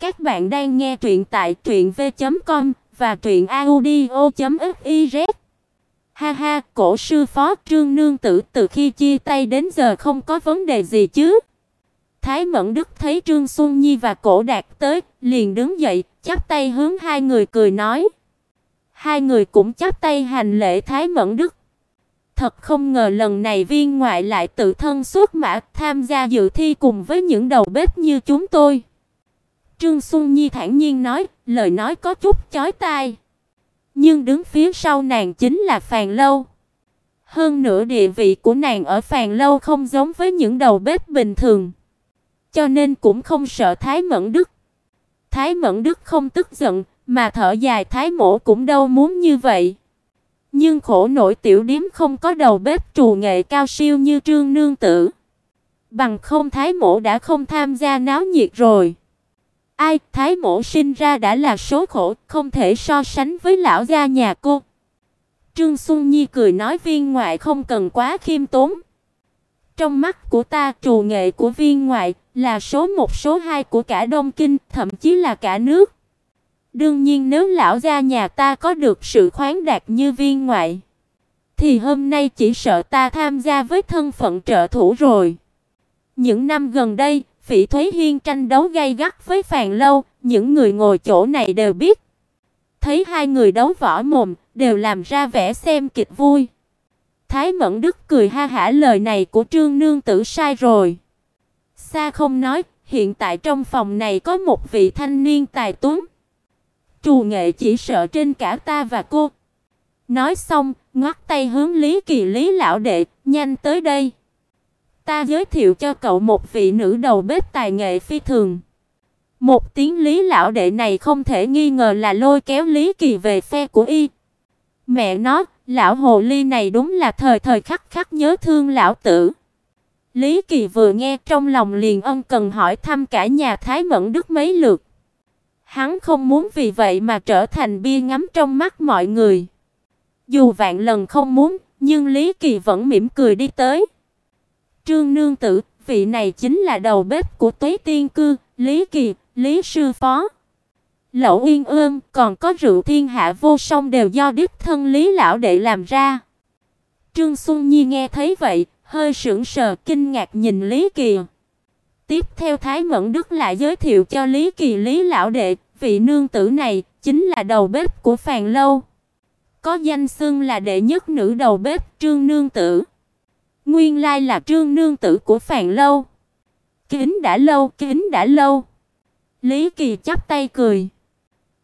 Các bạn đang nghe truyện tại truyệnv.com và truyệnaudio.fiz. Ha ha, cổ sư phó Trương nương tử từ khi chia tay đến giờ không có vấn đề gì chứ? Thái Mẫn Đức thấy Trương Xuân Nhi và Cổ Đạt tới, liền đứng dậy, chắp tay hướng hai người cười nói. Hai người cũng chắp tay hành lễ Thái Mẫn Đức. Thật không ngờ lần này viên ngoại lại tự thân xuất mã tham gia dự thi cùng với những đầu bếp như chúng tôi. Trương Xuân Nhi thản nhiên nói, lời nói có chút chói tai. Nhưng đứng phía sau nàng chính là Phàn Lâu. Hơn nữa địa vị của nàng ở Phàn Lâu không giống với những đầu bếp bình thường. Cho nên cũng không sợ Thái Mẫn Đức. Thái Mẫn Đức không tức giận, mà thở dài Thái Mỗ cũng đâu muốn như vậy. Nhưng khổ nổi tiểu điếm không có đầu bếp trù nghệ cao siêu như Trương nương tử. Bằng không Thái Mỗ đã không tham gia náo nhiệt rồi. Ai, Thái mổ sinh ra đã là số khổ, không thể so sánh với lão gia nhà cô. Trương Xuân Nhi cười nói viên ngoại không cần quá khiêm tốn. Trong mắt của ta, trù nghệ của viên ngoại là số một số hai của cả Đông Kinh, thậm chí là cả nước. Đương nhiên nếu lão gia nhà ta có được sự khoáng đạt như viên ngoại, thì hôm nay chỉ sợ ta tham gia với thân phận trợ thủ rồi. Những năm gần đây, Phỉ Thúy Hiên tranh đấu gay gắt với Phàn Lâu, những người ngồi chỗ này đều biết. Thấy hai người đấu võ mồm, đều làm ra vẻ xem kịch vui. Thái Mẫn Đức cười ha hả lời này của Trương nương tử sai rồi. Sa không nói, hiện tại trong phòng này có một vị thanh niên tài tuấn. Trù nghệ chỉ sợ trên cả ta và cô. Nói xong, ngoắc tay hướng Lý Kỳ Lý lão đệ, nhanh tới đây. Ta giới thiệu cho cậu một vị nữ đầu bếp tài nghệ phi thường. Một tiếng Lý lão đệ này không thể nghi ngờ là lôi kéo Lý Kỳ về phe của y. Mẹ nó, lão hồ ly này đúng là thời thời khắc khắc nhớ thương lão tử. Lý Kỳ vừa nghe trong lòng liền ân cần hỏi thăm cả nhà Thái Mẫn Đức mấy lượt. Hắn không muốn vì vậy mà trở thành bia ngắm trong mắt mọi người. Dù vạn lần không muốn, nhưng Lý Kỳ vẫn mỉm cười đi tới. Trương nương tử, vị này chính là đầu bếp của Tuế Tiên cư, Lý Kỳ, Lý sư phó. Lẩu Yên Ương, còn có rượu thiên hạ vô song đều do đích thân Lý lão đệ làm ra. Trương Xuân Nhi nghe thấy vậy, hơi sững sờ kinh ngạc nhìn Lý Kỳ. Tiếp theo Thái Mẫn Đức lại giới thiệu cho Lý Kỳ Lý lão đệ, vị nương tử này chính là đầu bếp của Phàn lâu. Có danh xưng là đệ nhất nữ đầu bếp Trương nương tử. Nguyên lai là Trương nương tử của Phàn lâu. Kính đã lâu, kính đã lâu. Lý Kỳ chắp tay cười.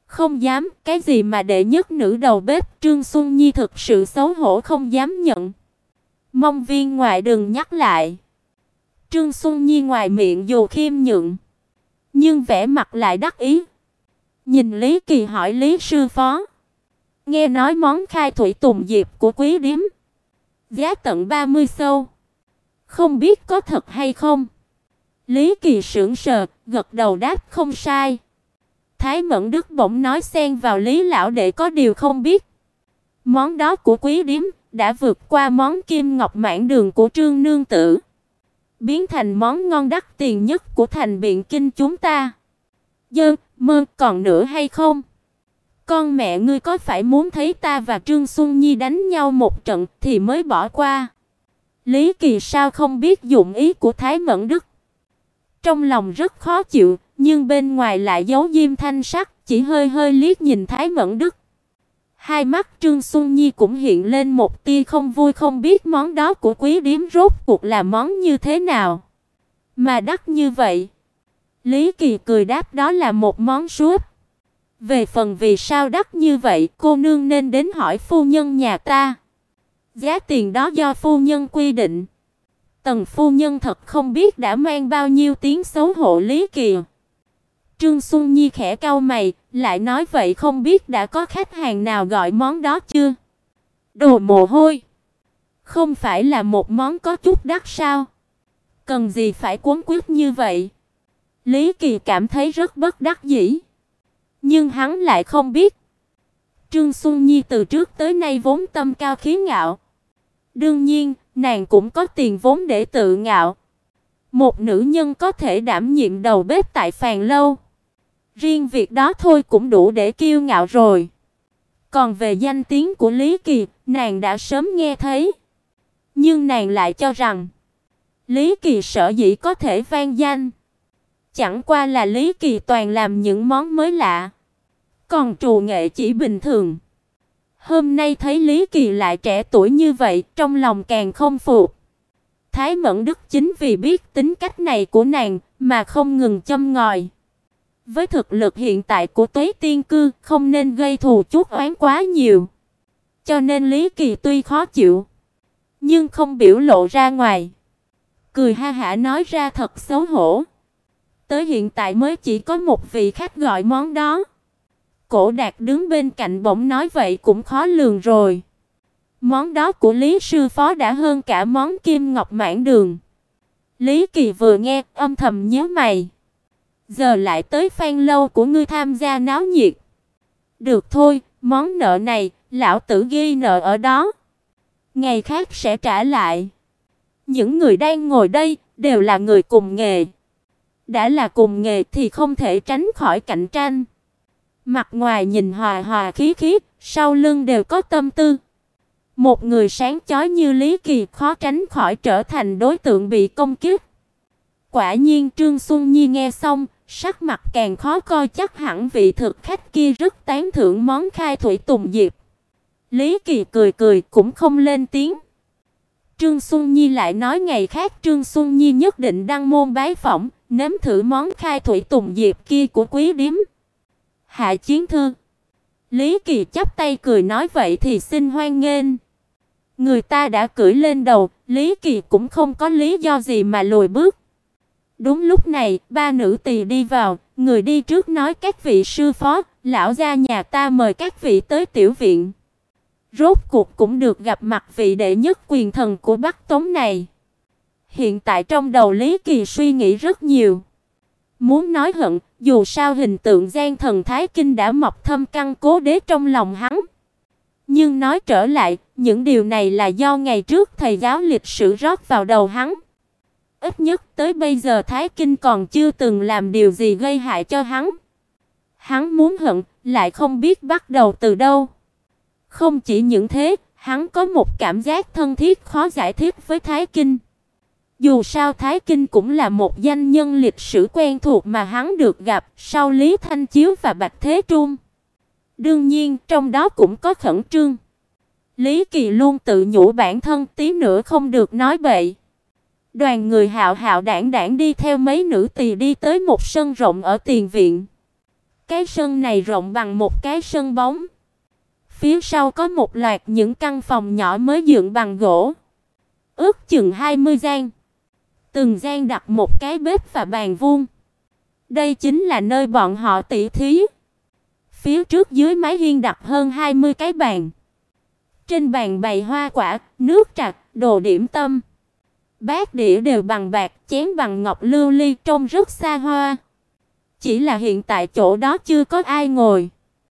Không dám, cái gì mà đệ nhất nữ đầu bếp Trương Xuân Nhi thực sự xấu hổ không dám nhận. Mong viên ngoại đừng nhắc lại. Trương Xuân Nhi ngoài miệng dù khiêm nhượng, nhưng vẻ mặt lại đắc ý. Nhìn Lý Kỳ hỏi Lý sư phó, nghe nói món khai thủy tùng diệp của quý điếm giá tận 30 sâu, không biết có thật hay không. Lý Kỳ sững sờ, gật đầu đáp không sai. Thái Mẫn Đức bỗng nói xen vào Lý lão đệ có điều không biết. Món đó của quý điếm đã vượt qua món kim ngọc mãn đường của Trương nương tử, biến thành món ngon đắt tiền nhất của thành biện kinh chúng ta. Dơ, mơ còn nữa hay không? Con mẹ ngươi có phải muốn thấy ta và Trương Xuân Nhi đánh nhau một trận thì mới bỏ qua? Lý Kỳ sao không biết dụng ý của Thái Mẫn Đức? Trong lòng rất khó chịu, nhưng bên ngoài lại giấu diêm thanh sắc, chỉ hơi hơi liếc nhìn Thái Mẫn Đức. Hai mắt Trương Xuân Nhi cũng hiện lên một tia không vui không biết món đó của quý điếm rốt cuộc là món như thế nào. Mà đắt như vậy. Lý Kỳ cười đáp đó là một món súp. Về phần vì sao đắt như vậy, cô nương nên đến hỏi phu nhân nhà ta. Giá tiền đó do phu nhân quy định. Tần phu nhân thật không biết đã mang bao nhiêu tiếng xấu hổ Lý Kỳ. Trương Xuân Nhi khẽ cau mày, lại nói vậy không biết đã có khách hàng nào gọi món đó chưa? Đồ mồ hôi. Không phải là một món có chút đắt sao? Cần gì phải cuốn quýt như vậy? Lý Kỳ cảm thấy rất bất đắc dĩ. Nhưng hắn lại không biết. Trương Xuân Nhi từ trước tới nay vốn tâm cao khí ngạo. Đương nhiên, nàng cũng có tiền vốn để tự ngạo. Một nữ nhân có thể đảm nhiệm đầu bếp tại Phàn lâu, Riêng việc đó thôi cũng đủ để kiêu ngạo rồi. Còn về danh tiếng của Lý Kỳ, nàng đã sớm nghe thấy. Nhưng nàng lại cho rằng Lý Kỳ sở dĩ có thể vang danh, chẳng qua là Lý Kỳ toàn làm những món mới lạ, còn trù nghệ chỉ bình thường. Hôm nay thấy Lý Kỳ lại trẻ tuổi như vậy, trong lòng càng không phục. Thái Mẫn Đức chính vì biết tính cách này của nàng mà không ngừng châm ngòi. Với thực lực hiện tại của Tuế Tiên cư, không nên gây thù chuốc oán quá nhiều. Cho nên Lý Kỳ tuy khó chịu, nhưng không biểu lộ ra ngoài. Cười ha hả nói ra thật xấu hổ. Tới hiện tại mới chỉ có một vị khách gọi món đó. Cổ Đạt đứng bên cạnh bỗng nói vậy cũng khó lường rồi. Món đó của Lý sư phó đã hơn cả món kim ngọc mãn đường. Lý Kỳ vừa nghe, âm thầm nhíu mày. Giờ lại tới phan lâu của ngươi tham gia náo nhiệt. Được thôi, món nợ này, lão tử ghi nợ ở đó. Ngày khác sẽ trả lại. Những người đang ngồi đây đều là người cùng nghề. Đã là cùng nghề thì không thể tránh khỏi cạnh tranh. Mặt ngoài nhìn hòa hòa khí khí, sau lưng đều có tâm tư. Một người sáng chói như Lý Kỳ khó tránh khỏi trở thành đối tượng bị công kích. Quả nhiên Trương Xuân Nhi nghe xong, sắc mặt càng khó coi chắc hẳn vị thực khách kia rất tán thưởng món khai thủy tùng diệp. Lý Kỳ cười cười cũng không lên tiếng. Trương Xuân Nhi lại nói ngày khác Trương Xuân Nhi nhất định đăng môn bái phỏng, nếm thử món khai thủy tùng diệp kia của quý điếm. Hạ Chiến Thư. Lý Kỳ chắp tay cười nói vậy thì xin hoan nghênh. Người ta đã cưỡi lên đầu, Lý Kỳ cũng không có lý do gì mà lùi bước. Đúng lúc này, ba nữ tỳ đi vào, người đi trước nói các vị sư phó, lão gia nhà ta mời các vị tới tiểu viện. Rốt cuộc cũng được gặp mặt vị đệ nhất quyền thần của Bắc Tống này. Hiện tại trong đầu Lý Kỳ suy nghĩ rất nhiều. Muốn nói hận, dù sao hình tượng gian thần Thái Kinh đã mọc thâm căn cố đế trong lòng hắn. Nhưng nói trở lại, những điều này là do ngày trước thầy giáo lịch sử rót vào đầu hắn. Ít nhất tới bây giờ Thái Kinh còn chưa từng làm điều gì gây hại cho hắn. Hắn muốn hận, lại không biết bắt đầu từ đâu. Không chỉ những thế, hắn có một cảm giác thân thiết khó giải thích với Thái Kinh. Dù sao Thái Kinh cũng là một danh nhân lịch sử quen thuộc mà hắn được gặp sau Lý Thanh Chiếu và Bạch Thế Trung. Đương nhiên, trong đó cũng có khẩn trương. Lý Kỳ luôn tự nhủ bản thân tí nữa không được nói bậy. Đoàn người hạo hạo đảng đảng đi theo mấy nữ tỳ đi tới một sân rộng ở tiền viện. Cái sân này rộng bằng một cái sân bóng. Phía sau có một loạt những căn phòng nhỏ mới dựng bằng gỗ. Ước chừng 20 gian. Từng gian đặt một cái bếp và bàn vuông. Đây chính là nơi bọn họ tỉ thí. Phía trước dưới mái hiên đặt hơn 20 cái bàn. Trên bàn bày hoa quả, nước trà, đồ điểm tâm. Bát đĩa đều bằng bạc, chén bằng ngọc lưu ly trông rất xa hoa. Chỉ là hiện tại chỗ đó chưa có ai ngồi.